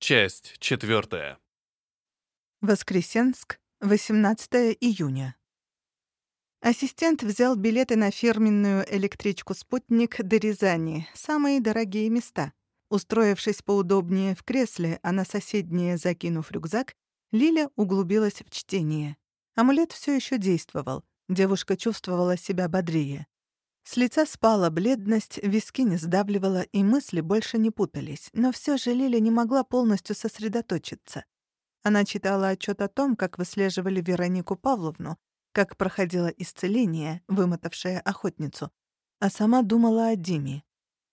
Часть четвертая. Воскресенск, 18 июня. Ассистент взял билеты на фирменную электричку «Спутник» до Рязани, самые дорогие места. Устроившись поудобнее в кресле, а на соседнее закинув рюкзак, Лиля углубилась в чтение. Амулет все еще действовал. Девушка чувствовала себя бодрее. С лица спала бледность, виски не сдавливала, и мысли больше не путались. Но все же Лиля не могла полностью сосредоточиться. Она читала отчет о том, как выслеживали Веронику Павловну, как проходило исцеление, вымотавшее охотницу, а сама думала о Диме.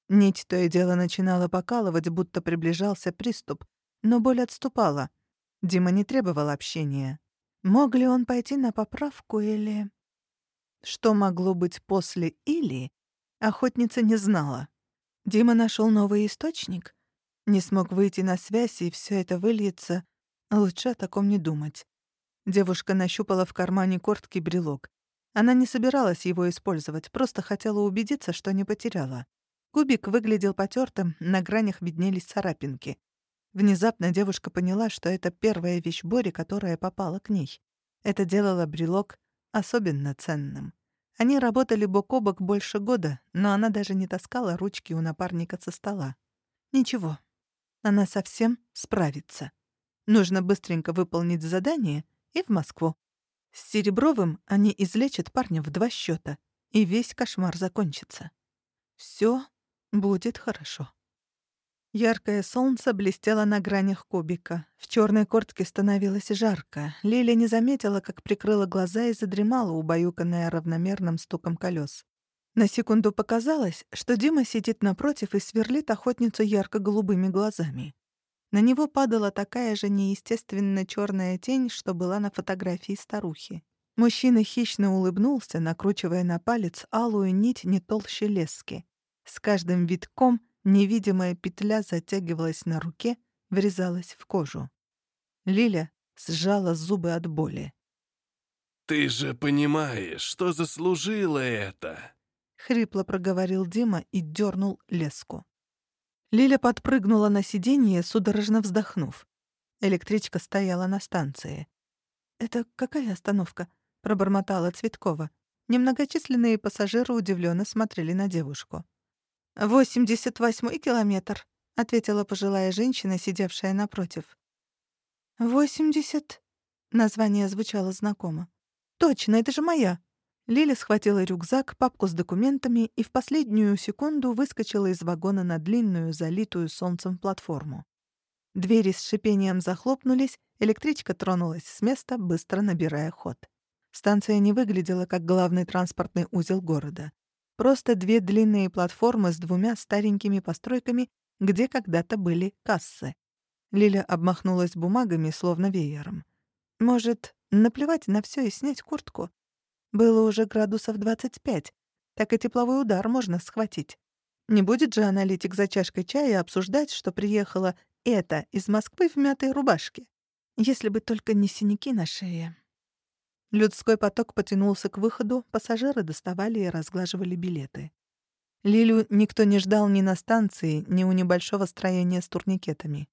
Нить то и дело начинала покалывать, будто приближался приступ, но боль отступала. Дима не требовал общения. Мог ли он пойти на поправку или... Что могло быть после «или», охотница не знала. Дима нашел новый источник, не смог выйти на связь, и все это выльется. Лучше о таком не думать. Девушка нащупала в кармане куртки брелок. Она не собиралась его использовать, просто хотела убедиться, что не потеряла. Кубик выглядел потертым, на гранях виднелись царапинки. Внезапно девушка поняла, что это первая вещь Бори, которая попала к ней. Это делало брелок особенно ценным. Они работали бок о бок больше года, но она даже не таскала ручки у напарника со стола. Ничего, она совсем справится. Нужно быстренько выполнить задание и в Москву. С Серебровым они излечат парня в два счета, и весь кошмар закончится. Все будет хорошо. Яркое солнце блестело на гранях кубика. В черной куртке становилось жарко. Лиля не заметила, как прикрыла глаза и задремала, убаюканная равномерным стуком колес. На секунду показалось, что Дима сидит напротив и сверлит охотницу ярко-голубыми глазами. На него падала такая же неестественно черная тень, что была на фотографии старухи. Мужчина хищно улыбнулся, накручивая на палец алую нить не толще лески. С каждым витком — Невидимая петля затягивалась на руке, врезалась в кожу. Лиля сжала зубы от боли. «Ты же понимаешь, что заслужила это!» — хрипло проговорил Дима и дернул леску. Лиля подпрыгнула на сиденье, судорожно вздохнув. Электричка стояла на станции. «Это какая остановка?» — пробормотала Цветкова. Немногочисленные пассажиры удивленно смотрели на девушку. «Восемьдесят восьмой километр», — ответила пожилая женщина, сидевшая напротив. «Восемьдесят...» — название звучало знакомо. «Точно, это же моя!» Лиля схватила рюкзак, папку с документами и в последнюю секунду выскочила из вагона на длинную, залитую солнцем платформу. Двери с шипением захлопнулись, электричка тронулась с места, быстро набирая ход. Станция не выглядела как главный транспортный узел города. Просто две длинные платформы с двумя старенькими постройками, где когда-то были кассы. Лиля обмахнулась бумагами, словно веером. Может, наплевать на все и снять куртку? Было уже градусов 25, так и тепловой удар можно схватить. Не будет же аналитик за чашкой чая обсуждать, что приехала это из Москвы в мятой рубашке. Если бы только не синяки на шее. Людской поток потянулся к выходу, пассажиры доставали и разглаживали билеты. Лилю никто не ждал ни на станции, ни у небольшого строения с турникетами.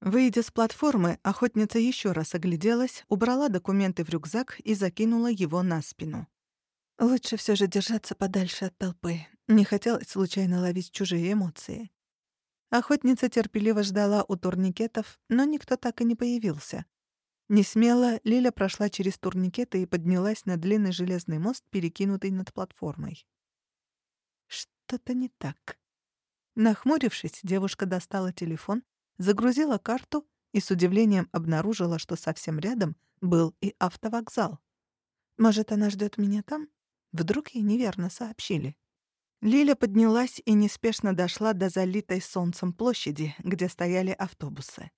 Выйдя с платформы, охотница еще раз огляделась, убрала документы в рюкзак и закинула его на спину. Лучше все же держаться подальше от толпы. Не хотелось случайно ловить чужие эмоции. Охотница терпеливо ждала у турникетов, но никто так и не появился. Несмело Лиля прошла через турникеты и поднялась на длинный железный мост, перекинутый над платформой. Что-то не так. Нахмурившись, девушка достала телефон, загрузила карту и с удивлением обнаружила, что совсем рядом был и автовокзал. Может, она ждет меня там? Вдруг ей неверно сообщили. Лиля поднялась и неспешно дошла до залитой солнцем площади, где стояли автобусы.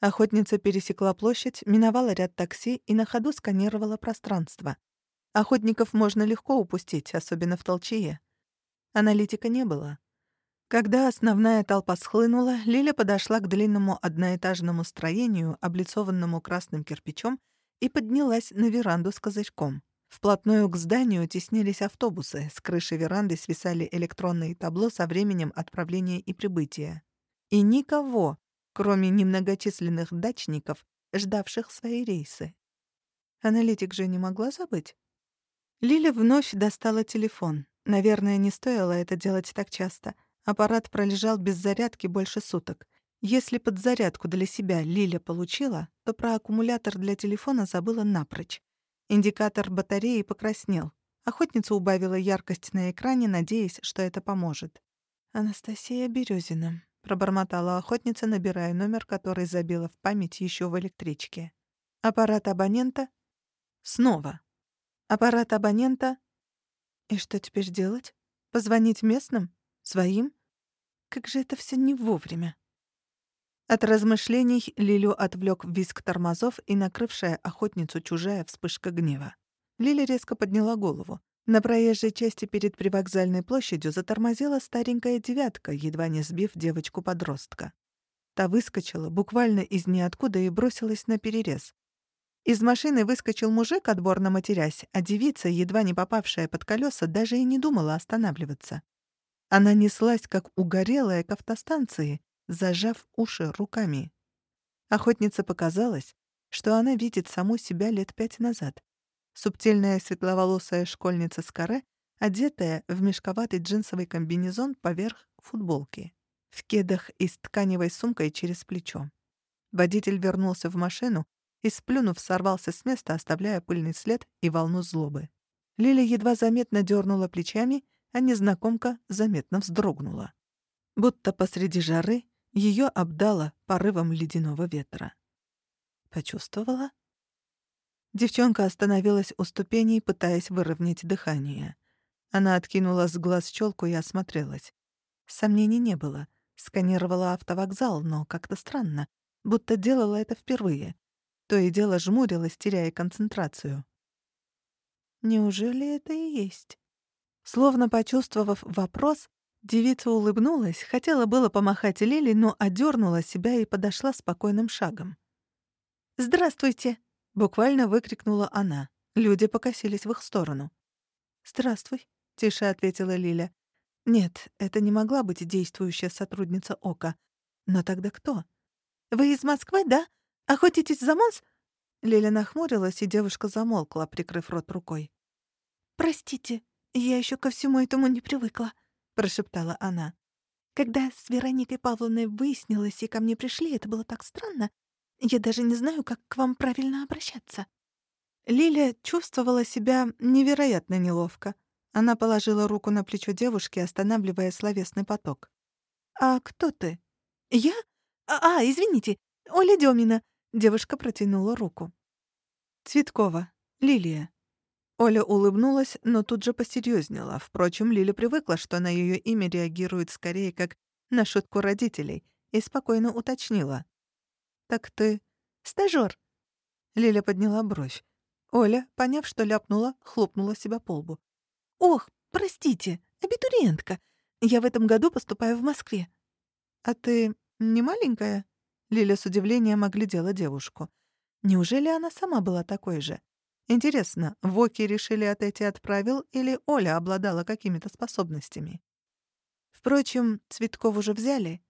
Охотница пересекла площадь, миновала ряд такси и на ходу сканировала пространство. Охотников можно легко упустить, особенно в толчее. Аналитика не было. Когда основная толпа схлынула, Лиля подошла к длинному одноэтажному строению, облицованному красным кирпичом, и поднялась на веранду с козырьком. Вплотную к зданию теснились автобусы, с крыши веранды свисали электронные табло со временем отправления и прибытия. И никого, кроме немногочисленных дачников, ждавших свои рейсы. Аналитик же не могла забыть. Лиля вновь достала телефон. Наверное, не стоило это делать так часто. Аппарат пролежал без зарядки больше суток. Если подзарядку для себя Лиля получила, то про аккумулятор для телефона забыла напрочь. Индикатор батареи покраснел. Охотница убавила яркость на экране, надеясь, что это поможет. «Анастасия Березина», — пробормотала охотница, набирая номер, который забила в память еще в электричке. «Аппарат абонента?» «Снова. Аппарат абонента?» «И что теперь делать? Позвонить местным? Своим? Как же это все не вовремя?» От размышлений Лилю отвлек визг тормозов и накрывшая охотницу чужая вспышка гнева. Лиля резко подняла голову. На проезжей части перед привокзальной площадью затормозила старенькая девятка, едва не сбив девочку-подростка. Та выскочила буквально из ниоткуда и бросилась на перерез. Из машины выскочил мужик, отборно матерясь, а девица, едва не попавшая под колеса, даже и не думала останавливаться. Она неслась, как угорелая к автостанции, зажав уши руками. Охотнице показалось, что она видит саму себя лет пять назад. Субтильная светловолосая школьница с каре, одетая в мешковатый джинсовый комбинезон поверх футболки, в кедах и с тканевой сумкой через плечо. Водитель вернулся в машину и, сплюнув, сорвался с места, оставляя пыльный след и волну злобы. Лиля едва заметно дернула плечами, а незнакомка заметно вздрогнула. Будто посреди жары ее обдало порывом ледяного ветра. Почувствовала? Девчонка остановилась у ступеней, пытаясь выровнять дыхание. Она откинула с глаз челку и осмотрелась. Сомнений не было. Сканировала автовокзал, но как-то странно, будто делала это впервые. То и дело жмурилась, теряя концентрацию. Неужели это и есть? Словно почувствовав вопрос, Девица улыбнулась, хотела было помахать Лили, но одернула себя и подошла спокойным шагом. «Здравствуйте!» — буквально выкрикнула она. Люди покосились в их сторону. «Здравствуй», — тише ответила Лиля. «Нет, это не могла быть действующая сотрудница Ока. Но тогда кто?» «Вы из Москвы, да? Охотитесь за Монс?» Лиля нахмурилась, и девушка замолкла, прикрыв рот рукой. «Простите, я еще ко всему этому не привыкла», прошептала она. Когда с Вероникой Павловной выяснилось и ко мне пришли, это было так странно. Я даже не знаю, как к вам правильно обращаться. Лиля чувствовала себя невероятно неловко. Она положила руку на плечо девушки, останавливая словесный поток. «А кто ты?» «Я? А, а извините, Оля Демина». Девушка протянула руку. «Цветкова. Лилия». Оля улыбнулась, но тут же посерьезнела. Впрочем, Лиля привыкла, что на ее имя реагирует скорее как на шутку родителей, и спокойно уточнила. «Так ты стажёр?» Лиля подняла бровь. Оля, поняв, что ляпнула, хлопнула себя по лбу. «Ох, простите, абитуриентка. Я в этом году поступаю в Москве». «А ты не маленькая?» Лиля с удивлением оглядела девушку. Неужели она сама была такой же? Интересно, Воки решили отойти от правил или Оля обладала какими-то способностями? Впрочем, Цветков уже взяли,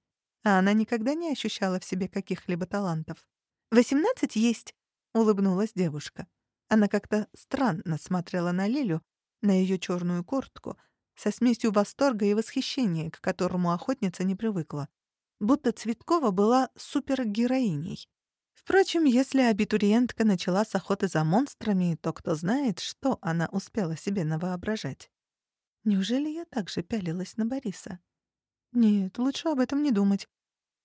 а она никогда не ощущала в себе каких-либо талантов. «Восемнадцать есть», — улыбнулась девушка. Она как-то странно смотрела на Лилю, на ее черную куртку, со смесью восторга и восхищения, к которому охотница не привыкла. Будто Цветкова была супергероиней. Впрочем, если абитуриентка начала с охоты за монстрами, то кто знает, что она успела себе навоображать. Неужели я так же пялилась на Бориса? Нет, лучше об этом не думать.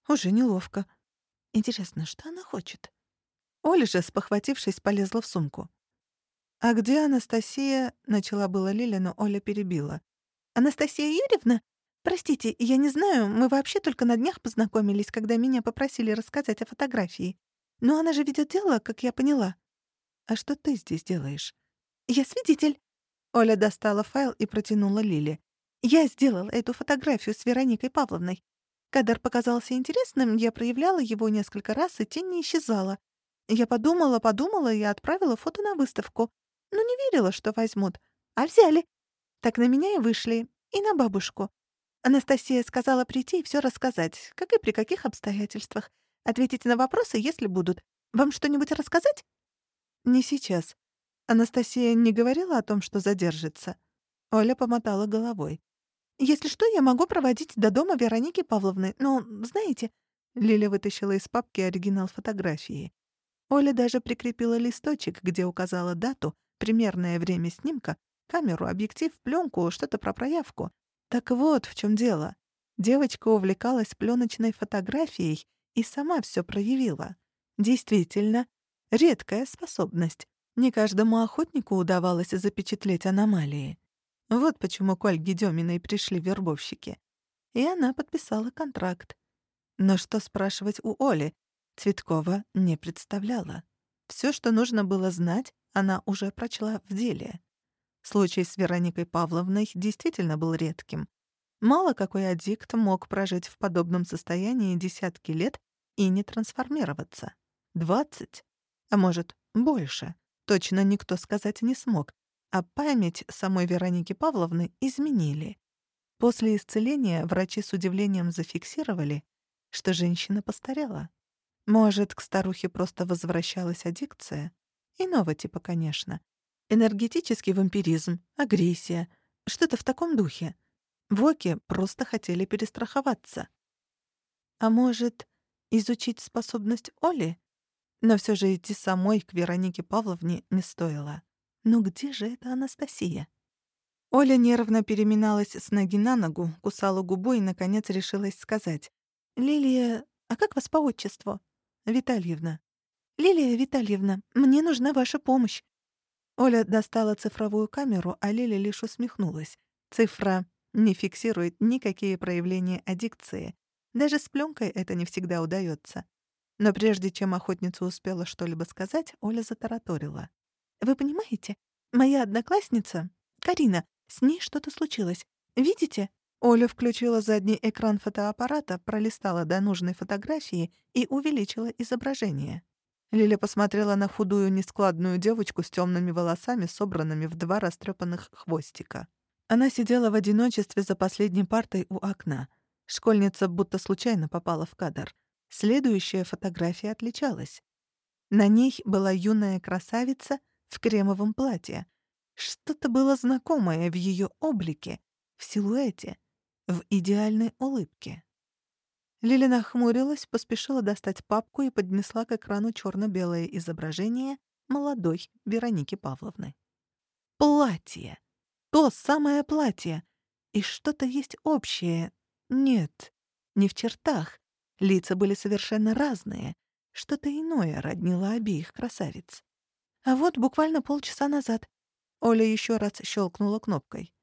Уже неловко. Интересно, что она хочет? Оля же, спохватившись, полезла в сумку. «А где Анастасия?» — начала была Лиля, но Оля перебила. «Анастасия Юрьевна? Простите, я не знаю, мы вообще только на днях познакомились, когда меня попросили рассказать о фотографии. Но она же ведет дело, как я поняла. А что ты здесь делаешь? Я свидетель. Оля достала файл и протянула Лиле. Я сделала эту фотографию с Вероникой Павловной. Кадр показался интересным, я проявляла его несколько раз, и тень не исчезала. Я подумала, подумала и отправила фото на выставку. Но не верила, что возьмут. А взяли. Так на меня и вышли. И на бабушку. Анастасия сказала прийти и все рассказать, как и при каких обстоятельствах. Ответите на вопросы, если будут. Вам что-нибудь рассказать?» «Не сейчас. Анастасия не говорила о том, что задержится?» Оля помотала головой. «Если что, я могу проводить до дома Вероники Павловны, но, знаете...» Лиля вытащила из папки оригинал фотографии. Оля даже прикрепила листочек, где указала дату, примерное время снимка, камеру, объектив, пленку, что-то про проявку. Так вот в чем дело. Девочка увлекалась пленочной фотографией и сама все проявила. Действительно, редкая способность. Не каждому охотнику удавалось запечатлеть аномалии. Вот почему к Ольге Деминой пришли вербовщики. И она подписала контракт. Но что спрашивать у Оли? Цветкова не представляла. Все, что нужно было знать, она уже прочла в деле. Случай с Вероникой Павловной действительно был редким. Мало какой аддикт мог прожить в подобном состоянии десятки лет и не трансформироваться. Двадцать, а может, больше. Точно никто сказать не смог, а память самой Вероники Павловны изменили. После исцеления врачи с удивлением зафиксировали, что женщина постарела. Может, к старухе просто возвращалась аддикция? Иного типа, конечно. Энергетический вампиризм, агрессия, что-то в таком духе. Воки просто хотели перестраховаться. А может, изучить способность Оли? Но все же идти самой к Веронике Павловне не стоило. Ну где же эта Анастасия? Оля нервно переминалась с ноги на ногу, кусала губу и, наконец, решилась сказать. «Лилия, а как вас по отчеству?» «Витальевна». «Лилия Витальевна, мне нужна ваша помощь». Оля достала цифровую камеру, а Лиля лишь усмехнулась. Цифра не фиксирует никакие проявления аддикции. Даже с пленкой это не всегда удается. Но прежде чем охотница успела что-либо сказать, Оля затараторила. Вы понимаете? Моя одноклассница, Карина, с ней что-то случилось. Видите? Оля включила задний экран фотоаппарата, пролистала до нужной фотографии и увеличила изображение. Лиля посмотрела на худую, нескладную девочку с темными волосами, собранными в два растрепанных хвостика. Она сидела в одиночестве за последней партой у окна. Школьница будто случайно попала в кадр. Следующая фотография отличалась. На ней была юная красавица — в кремовом платье. Что-то было знакомое в ее облике, в силуэте, в идеальной улыбке. Лиля нахмурилась, поспешила достать папку и поднесла к экрану черно-белое изображение молодой Вероники Павловны. Платье! То самое платье! И что-то есть общее. Нет, не в чертах. Лица были совершенно разные. Что-то иное роднило обеих красавиц. А вот буквально полчаса назад Оля еще раз щелкнула кнопкой.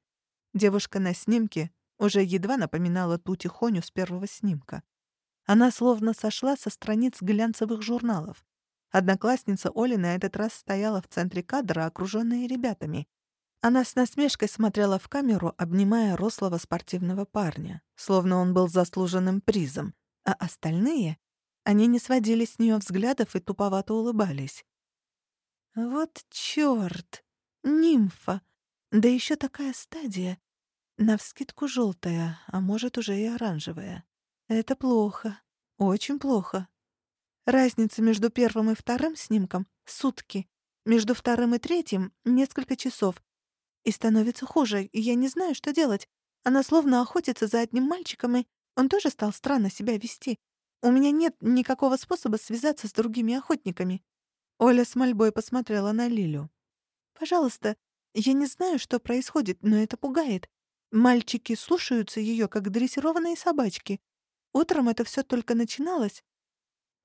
Девушка на снимке уже едва напоминала ту тихоню с первого снимка. Она словно сошла со страниц глянцевых журналов. Одноклассница Оли на этот раз стояла в центре кадра, окруженная ребятами. Она с насмешкой смотрела в камеру, обнимая рослого спортивного парня, словно он был заслуженным призом, а остальные, они не сводили с нее взглядов и туповато улыбались. Вот чёрт! Нимфа! Да ещё такая стадия. Навскидку желтая, а может, уже и оранжевая. Это плохо. Очень плохо. Разница между первым и вторым снимком — сутки. Между вторым и третьим — несколько часов. И становится хуже, я не знаю, что делать. Она словно охотится за одним мальчиком, и он тоже стал странно себя вести. У меня нет никакого способа связаться с другими охотниками. Оля с мольбой посмотрела на Лилю. «Пожалуйста, я не знаю, что происходит, но это пугает. Мальчики слушаются ее, как дрессированные собачки. Утром это все только начиналось.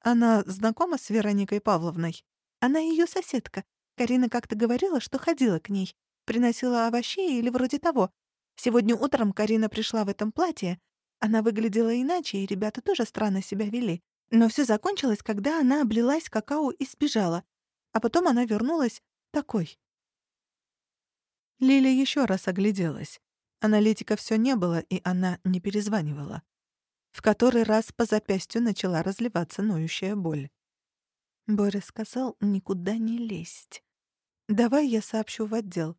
Она знакома с Вероникой Павловной? Она ее соседка. Карина как-то говорила, что ходила к ней. Приносила овощей или вроде того. Сегодня утром Карина пришла в этом платье. Она выглядела иначе, и ребята тоже странно себя вели. Но все закончилось, когда она облилась какао и сбежала. А потом она вернулась такой. Лиля еще раз огляделась. Аналитика все не было, и она не перезванивала. В который раз по запястью начала разливаться ноющая боль. Боря сказал никуда не лезть. «Давай я сообщу в отдел.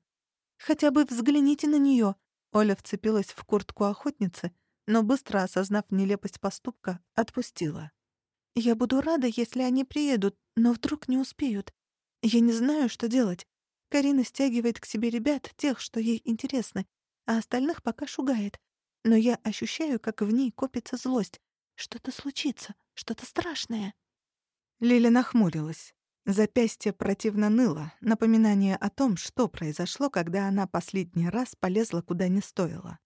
Хотя бы взгляните на нее. Оля вцепилась в куртку охотницы, но быстро осознав нелепость поступка, отпустила. Я буду рада, если они приедут, но вдруг не успеют. Я не знаю, что делать. Карина стягивает к себе ребят, тех, что ей интересны, а остальных пока шугает. Но я ощущаю, как в ней копится злость. Что-то случится, что-то страшное. Лиля нахмурилась. Запястье противно ныло, напоминание о том, что произошло, когда она последний раз полезла куда не стоило.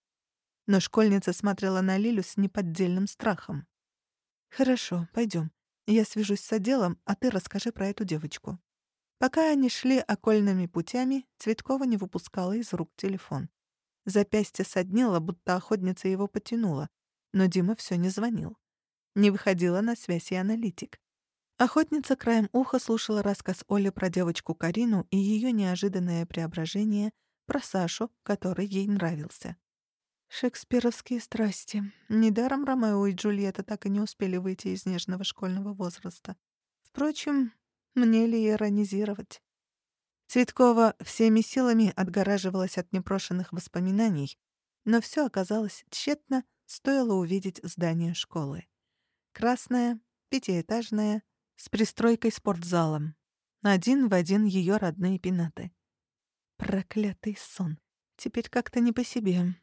Но школьница смотрела на Лилю с неподдельным страхом. «Хорошо, пойдем. Я свяжусь с отделом, а ты расскажи про эту девочку». Пока они шли окольными путями, Цветкова не выпускала из рук телефон. Запястье соднило, будто охотница его потянула, но Дима все не звонил. Не выходила на связь и аналитик. Охотница краем уха слушала рассказ Оли про девочку Карину и ее неожиданное преображение, про Сашу, который ей нравился. Шекспировские страсти. Недаром Ромео и Джульетта так и не успели выйти из нежного школьного возраста. Впрочем, мне ли иронизировать? Цветкова всеми силами отгораживалась от непрошенных воспоминаний, но все оказалось тщетно, стоило увидеть здание школы. Красное, пятиэтажное, с пристройкой спортзалом. Один в один ее родные пенаты. Проклятый сон. Теперь как-то не по себе.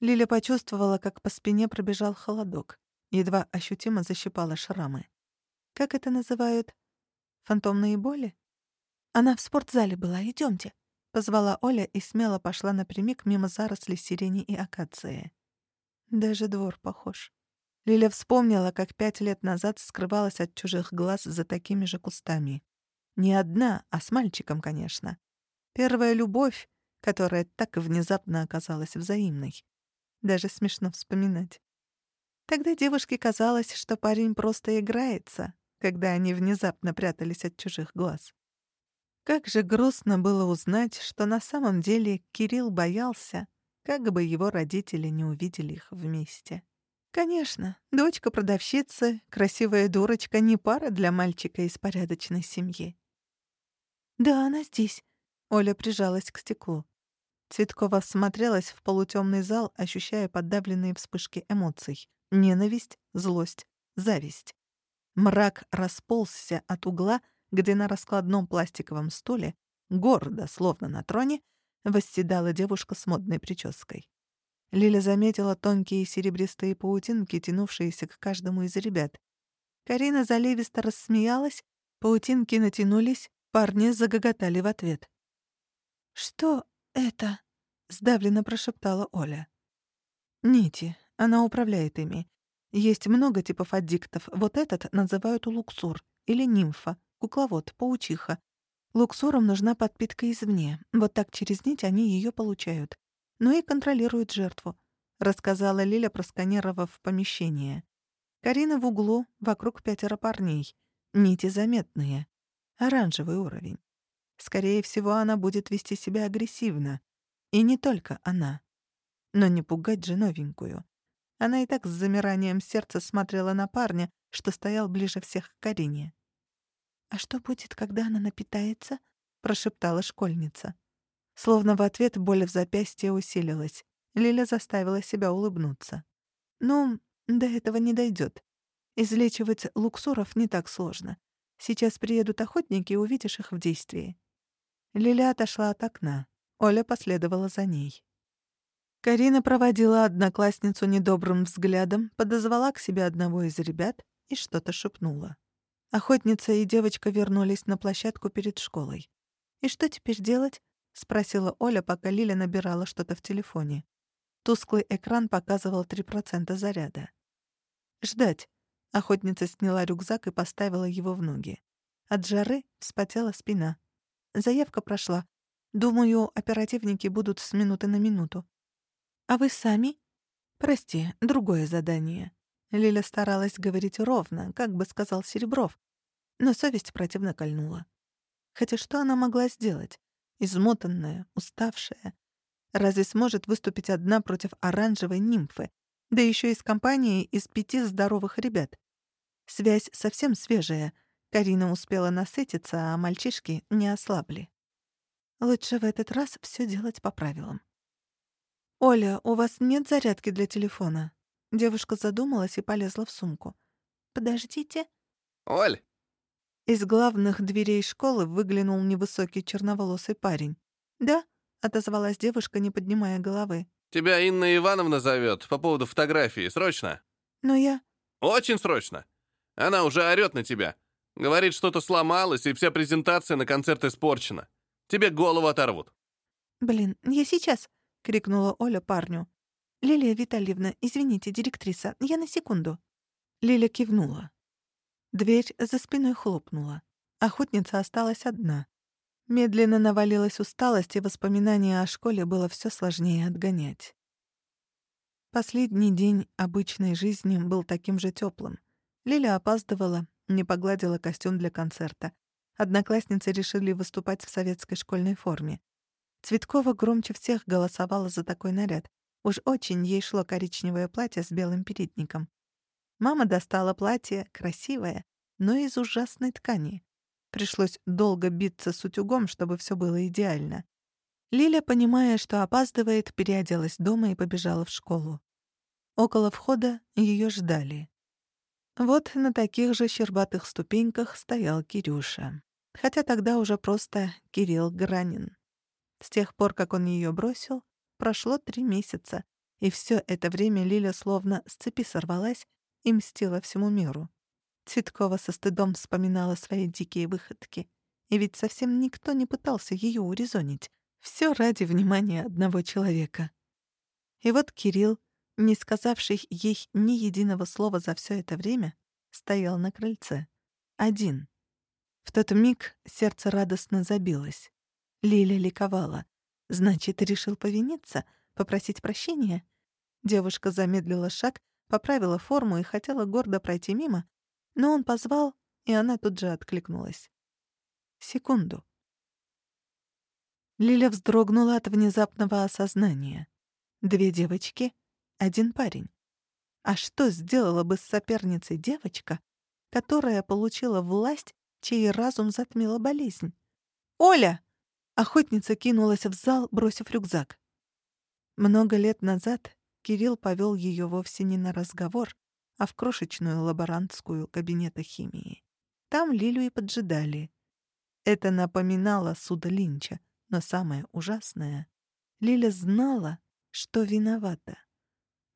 Лиля почувствовала, как по спине пробежал холодок. Едва ощутимо защипала шрамы. Как это называют? Фантомные боли? Она в спортзале была, идемте, позвала Оля и смело пошла напрямик мимо зарослей сирени и акации. Даже двор похож. Лиля вспомнила, как пять лет назад скрывалась от чужих глаз за такими же кустами. Не одна, а с мальчиком, конечно. Первая любовь, которая так внезапно оказалась взаимной. Даже смешно вспоминать. Тогда девушке казалось, что парень просто играется, когда они внезапно прятались от чужих глаз. Как же грустно было узнать, что на самом деле Кирилл боялся, как бы его родители не увидели их вместе. Конечно, дочка продавщицы, красивая дурочка, не пара для мальчика из порядочной семьи. «Да, она здесь», — Оля прижалась к стеклу. Цветкова смотрелась в полутемный зал, ощущая подавленные вспышки эмоций. Ненависть, злость, зависть. Мрак расползся от угла, где на раскладном пластиковом стуле, гордо, словно на троне, восседала девушка с модной прической. Лиля заметила тонкие серебристые паутинки, тянувшиеся к каждому из ребят. Карина заливисто рассмеялась, паутинки натянулись, парни загоготали в ответ. «Что это?» — сдавленно прошептала Оля. «Нити. Она управляет ими. Есть много типов аддиктов. Вот этот называют луксур или нимфа, кукловод, паучиха. Луксурам нужна подпитка извне. Вот так через нить они ее получают. Ну и контролируют жертву», — рассказала Лиля, просканировав помещение. Карина в углу, вокруг пятеро парней. Нити заметные. Оранжевый уровень. Скорее всего, она будет вести себя агрессивно. И не только она. Но не пугать же новенькую. Она и так с замиранием сердца смотрела на парня, что стоял ближе всех к Карине. «А что будет, когда она напитается?» — прошептала школьница. Словно в ответ боль в запястье усилилась. Лиля заставила себя улыбнуться. «Ну, до этого не дойдет. Излечивать луксуров не так сложно. Сейчас приедут охотники, и увидишь их в действии. Лиля отошла от окна. Оля последовала за ней. Карина проводила одноклассницу недобрым взглядом, подозвала к себе одного из ребят и что-то шепнула. Охотница и девочка вернулись на площадку перед школой. «И что теперь делать?» — спросила Оля, пока Лиля набирала что-то в телефоне. Тусклый экран показывал 3% заряда. «Ждать». Охотница сняла рюкзак и поставила его в ноги. От жары вспотела спина. Заявка прошла. Думаю, оперативники будут с минуты на минуту. А вы сами? Прости, другое задание. Лиля старалась говорить ровно, как бы сказал Серебров, но совесть противно кольнула. Хотя что она могла сделать? Измотанная, уставшая. Разве сможет выступить одна против оранжевой нимфы, да еще и с компанией из пяти здоровых ребят? Связь совсем свежая — Карина успела насытиться, а мальчишки не ослабли. Лучше в этот раз все делать по правилам. «Оля, у вас нет зарядки для телефона?» Девушка задумалась и полезла в сумку. «Подождите». Оль, Из главных дверей школы выглянул невысокий черноволосый парень. «Да?» — отозвалась девушка, не поднимая головы. тебя Инна Ивановна зовет по поводу фотографии. Срочно. «Но я...» Очень срочно. Она уже орет на тебя. Говорит, что-то сломалось, и вся презентация на концерт испорчена. Тебе голову оторвут. «Блин, я сейчас!» — крикнула Оля парню. «Лилия Витальевна, извините, директриса, я на секунду». Лиля кивнула. Дверь за спиной хлопнула. Охотница осталась одна. Медленно навалилась усталость, и воспоминания о школе было все сложнее отгонять. Последний день обычной жизни был таким же теплым. Лиля опаздывала, не погладила костюм для концерта. Одноклассницы решили выступать в советской школьной форме. Цветкова громче всех голосовала за такой наряд. Уж очень ей шло коричневое платье с белым передником. Мама достала платье, красивое, но из ужасной ткани. Пришлось долго биться с утюгом, чтобы все было идеально. Лиля, понимая, что опаздывает, переоделась дома и побежала в школу. Около входа ее ждали. Вот на таких же щербатых ступеньках стоял Кирюша. Хотя тогда уже просто Кирилл Гранин. С тех пор, как он ее бросил, прошло три месяца, и все это время Лиля словно с цепи сорвалась и мстила всему миру. Цветкова со стыдом вспоминала свои дикие выходки. И ведь совсем никто не пытался ее урезонить. Все ради внимания одного человека. И вот Кирилл, не сказавший ей ни единого слова за все это время, стоял на крыльце. Один. В тот миг сердце радостно забилось. Лиля ликовала. Значит, решил повиниться, попросить прощения? Девушка замедлила шаг, поправила форму и хотела гордо пройти мимо, но он позвал, и она тут же откликнулась. Секунду. Лиля вздрогнула от внезапного осознания. Две девочки, один парень. А что сделала бы с соперницей девочка, которая получила власть, чей разум затмила болезнь? «Оля!» Охотница кинулась в зал, бросив рюкзак. Много лет назад Кирилл повел ее вовсе не на разговор, а в крошечную лаборантскую кабинета химии. Там Лилю и поджидали. Это напоминало суда Линча, но самое ужасное — Лиля знала, что виновата.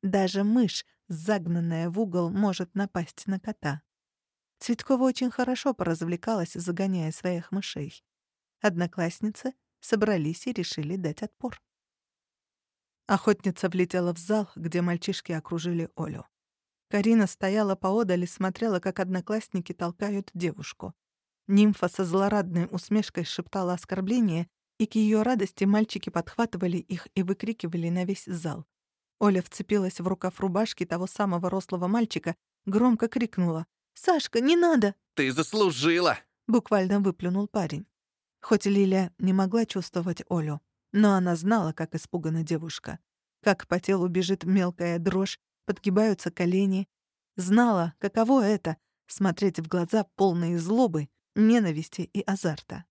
Даже мышь, загнанная в угол, может напасть на кота. Цветкова очень хорошо поразвлекалась, загоняя своих мышей. Одноклассницы собрались и решили дать отпор. Охотница влетела в зал, где мальчишки окружили Олю. Карина стояла поодаль и смотрела, как одноклассники толкают девушку. Нимфа со злорадной усмешкой шептала оскорбления, и к ее радости мальчики подхватывали их и выкрикивали на весь зал. Оля вцепилась в рукав рубашки того самого рослого мальчика, громко крикнула «Сашка, не надо!» Ты заслужила! буквально выплюнул парень. Хоть Лиля не могла чувствовать Олю, но она знала, как испугана девушка, как по телу бежит мелкая дрожь, подгибаются колени. Знала, каково это — смотреть в глаза полные злобы, ненависти и азарта.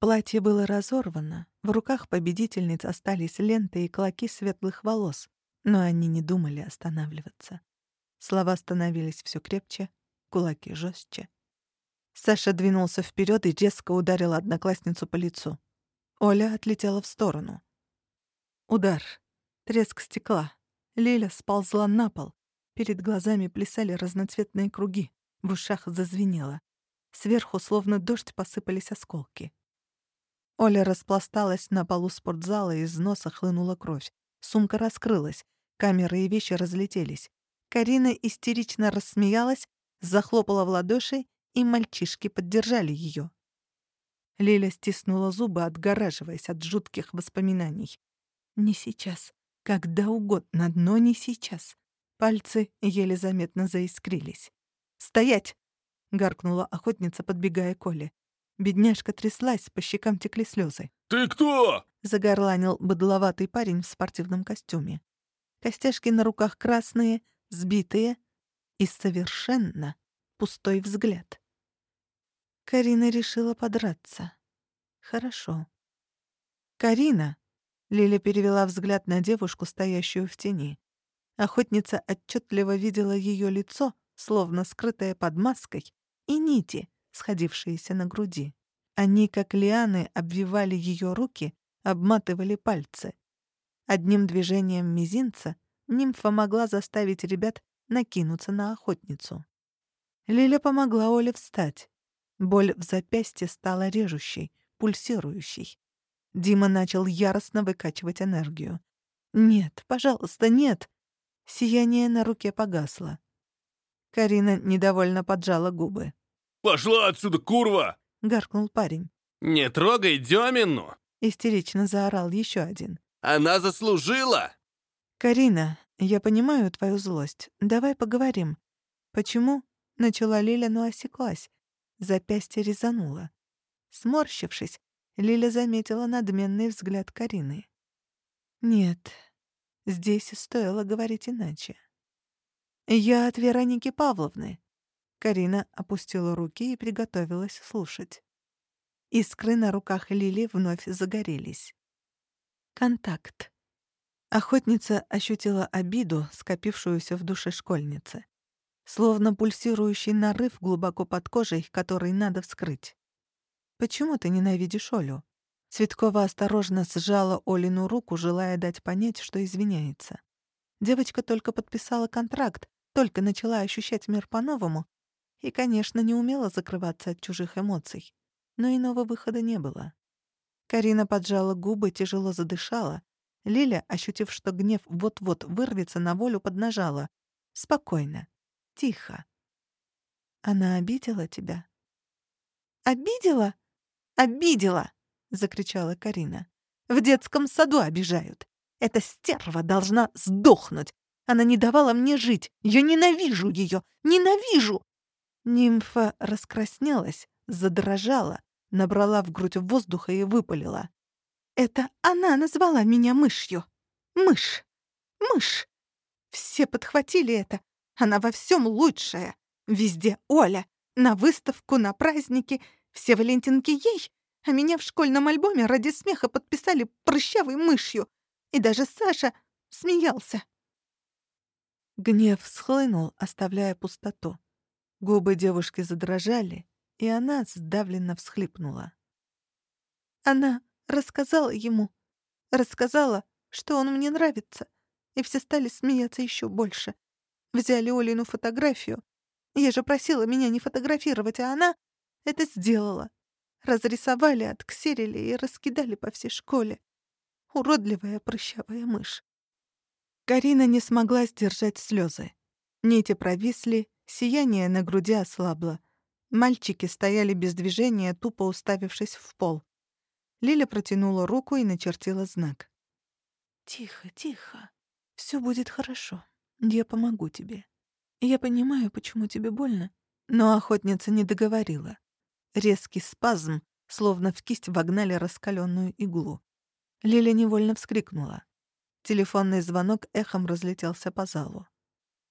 Платье было разорвано, в руках победительниц остались ленты и клоки светлых волос, но они не думали останавливаться. Слова становились все крепче, кулаки жестче. Саша двинулся вперед и резко ударил одноклассницу по лицу. Оля отлетела в сторону. Удар. Треск стекла. Лиля сползла на пол. Перед глазами плясали разноцветные круги. В ушах зазвенело. Сверху, словно дождь, посыпались осколки. Оля распласталась на полу спортзала, из носа хлынула кровь. Сумка раскрылась. Камеры и вещи разлетелись. Карина истерично рассмеялась, захлопала в ладоши и мальчишки поддержали ее. Лиля стиснула зубы, отгораживаясь от жутких воспоминаний. «Не сейчас. Когда угодно, но не сейчас». Пальцы еле заметно заискрились. «Стоять!» — гаркнула охотница, подбегая к Оле. Бедняжка тряслась, по щекам текли слезы. «Ты кто?» — загорланил быдловатый парень в спортивном костюме. Костяшки на руках красные, сбитые и совершенно пустой взгляд. Карина решила подраться. Хорошо. «Карина!» — Лиля перевела взгляд на девушку, стоящую в тени. Охотница отчетливо видела ее лицо, словно скрытое под маской, и нити, сходившиеся на груди. Они, как лианы, обвивали ее руки, обматывали пальцы. Одним движением мизинца нимфа могла заставить ребят накинуться на охотницу. Лиля помогла Оле встать. Боль в запястье стала режущей, пульсирующей. Дима начал яростно выкачивать энергию. «Нет, пожалуйста, нет!» Сияние на руке погасло. Карина недовольно поджала губы. «Пошла отсюда, курва!» — гаркнул парень. «Не трогай Демину!» — истерично заорал еще один. «Она заслужила!» «Карина, я понимаю твою злость. Давай поговорим. Почему?» — начала Лиля, но осеклась. Запястье резануло. Сморщившись, Лиля заметила надменный взгляд Карины. «Нет, здесь стоило говорить иначе. Я от Вероники Павловны». Карина опустила руки и приготовилась слушать. Искры на руках Лили вновь загорелись. Контакт. Охотница ощутила обиду, скопившуюся в душе школьницы. Словно пульсирующий нарыв глубоко под кожей, который надо вскрыть. «Почему ты ненавидишь Олю?» Цветкова осторожно сжала Олину руку, желая дать понять, что извиняется. Девочка только подписала контракт, только начала ощущать мир по-новому и, конечно, не умела закрываться от чужих эмоций. Но иного выхода не было. Карина поджала губы, тяжело задышала. Лиля, ощутив, что гнев вот-вот вырвется на волю, поднажала. «Спокойно. Тихо. Она обидела тебя?» «Обидела? Обидела!» — закричала Карина. «В детском саду обижают. Эта стерва должна сдохнуть. Она не давала мне жить. Я ненавижу ее. Ненавижу!» Нимфа раскраснелась, задрожала, набрала в грудь воздуха и выпалила. «Это она назвала меня мышью. Мышь! Мышь! Все подхватили это. Она во всем лучшая. Везде Оля. На выставку, на праздники. Все валентинки ей. А меня в школьном альбоме ради смеха подписали прыщавой мышью. И даже Саша смеялся. Гнев схлынул, оставляя пустоту. Губы девушки задрожали, и она сдавленно всхлипнула. Она рассказала ему, рассказала, что он мне нравится, и все стали смеяться еще больше. Взяли Олину фотографию. Я же просила меня не фотографировать, а она это сделала. Разрисовали, отксерили и раскидали по всей школе. Уродливая прыщавая мышь. Карина не смогла сдержать слезы. Нити провисли, сияние на груди ослабло. Мальчики стояли без движения, тупо уставившись в пол. Лиля протянула руку и начертила знак. «Тихо, тихо. Все будет хорошо. Я помогу тебе. Я понимаю, почему тебе больно». Но охотница не договорила. Резкий спазм, словно в кисть вогнали раскаленную иглу. Лиля невольно вскрикнула. Телефонный звонок эхом разлетелся по залу.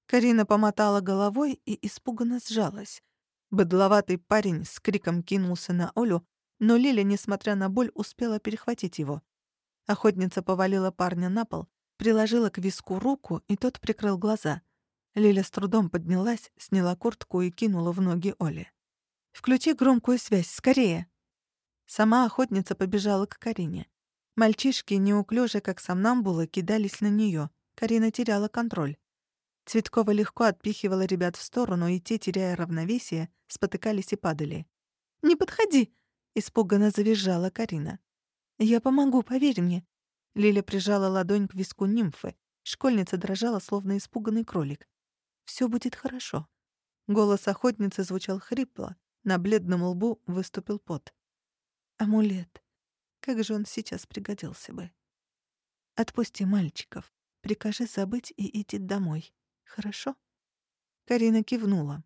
Карина помотала головой и испуганно сжалась. Быдловатый парень с криком кинулся на Олю, но Лиля, несмотря на боль, успела перехватить его. Охотница повалила парня на пол, приложила к виску руку, и тот прикрыл глаза. Лиля с трудом поднялась, сняла куртку и кинула в ноги Оли. «Включи громкую связь, скорее!» Сама охотница побежала к Карине. Мальчишки, неуклюже, как сомнамбулы, кидались на нее. Карина теряла контроль. Цветкова легко отпихивала ребят в сторону, и те, теряя равновесие, спотыкались и падали. «Не подходи!» — испуганно завизжала Карина. «Я помогу, поверь мне». Лиля прижала ладонь к виску нимфы. Школьница дрожала, словно испуганный кролик. «Все будет хорошо». Голос охотницы звучал хрипло. На бледном лбу выступил пот. «Амулет. Как же он сейчас пригодился бы. Отпусти мальчиков. Прикажи забыть и идти домой. Хорошо?» Карина кивнула.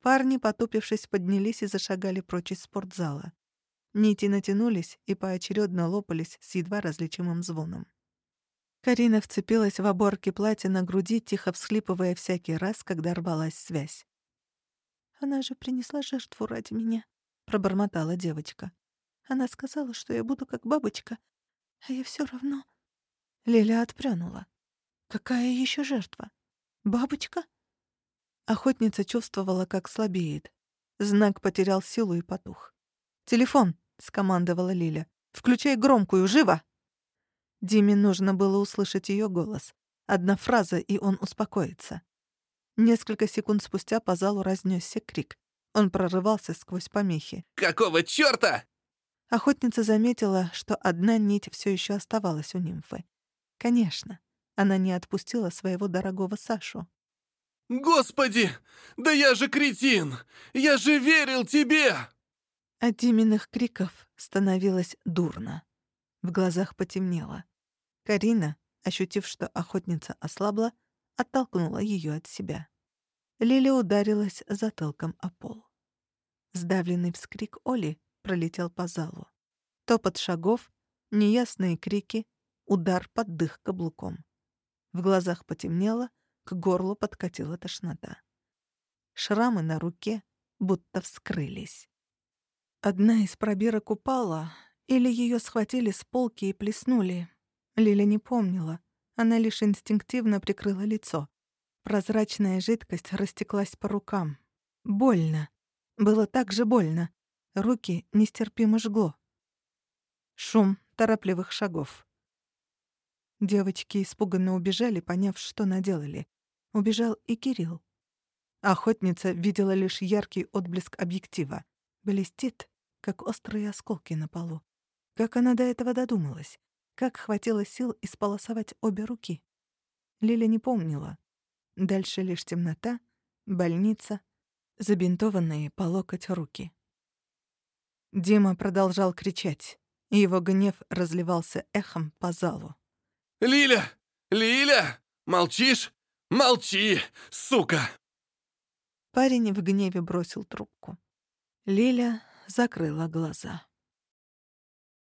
Парни, потупившись, поднялись и зашагали прочь из спортзала. Нити натянулись и поочередно лопались с едва различимым звоном. Карина вцепилась в оборки платья на груди, тихо всхлипывая всякий раз, когда рвалась связь. «Она же принесла жертву ради меня», — пробормотала девочка. «Она сказала, что я буду как бабочка, а я все равно...» Лиля отпрянула. «Какая еще жертва? Бабочка?» Охотница чувствовала, как слабеет. Знак потерял силу и потух. «Телефон!» — скомандовала Лиля. «Включай громкую, живо!» Диме нужно было услышать ее голос. Одна фраза, и он успокоится. Несколько секунд спустя по залу разнесся крик. Он прорывался сквозь помехи. «Какого чёрта?» Охотница заметила, что одна нить все еще оставалась у нимфы. Конечно, она не отпустила своего дорогого Сашу. «Господи! Да я же кретин! Я же верил тебе!» От Диминых криков становилось дурно. В глазах потемнело. Карина, ощутив, что охотница ослабла, оттолкнула ее от себя. Лили ударилась затылком о пол. Сдавленный вскрик Оли пролетел по залу. Топот шагов, неясные крики, удар под дых каблуком. В глазах потемнело, к горлу подкатила тошнота. Шрамы на руке будто вскрылись. Одна из пробирок упала, или ее схватили с полки и плеснули. Лиля не помнила. Она лишь инстинктивно прикрыла лицо. Прозрачная жидкость растеклась по рукам. Больно. Было так же больно. Руки нестерпимо жгло. Шум торопливых шагов. Девочки испуганно убежали, поняв, что наделали. Убежал и Кирилл. Охотница видела лишь яркий отблеск объектива. Блестит, как острые осколки на полу. Как она до этого додумалась? Как хватило сил исполосовать обе руки? Лиля не помнила. Дальше лишь темнота, больница, забинтованные по локоть руки. Дима продолжал кричать, и его гнев разливался эхом по залу. «Лиля! Лиля! Молчишь? Молчи, сука!» Парень в гневе бросил трубку. Лиля закрыла глаза.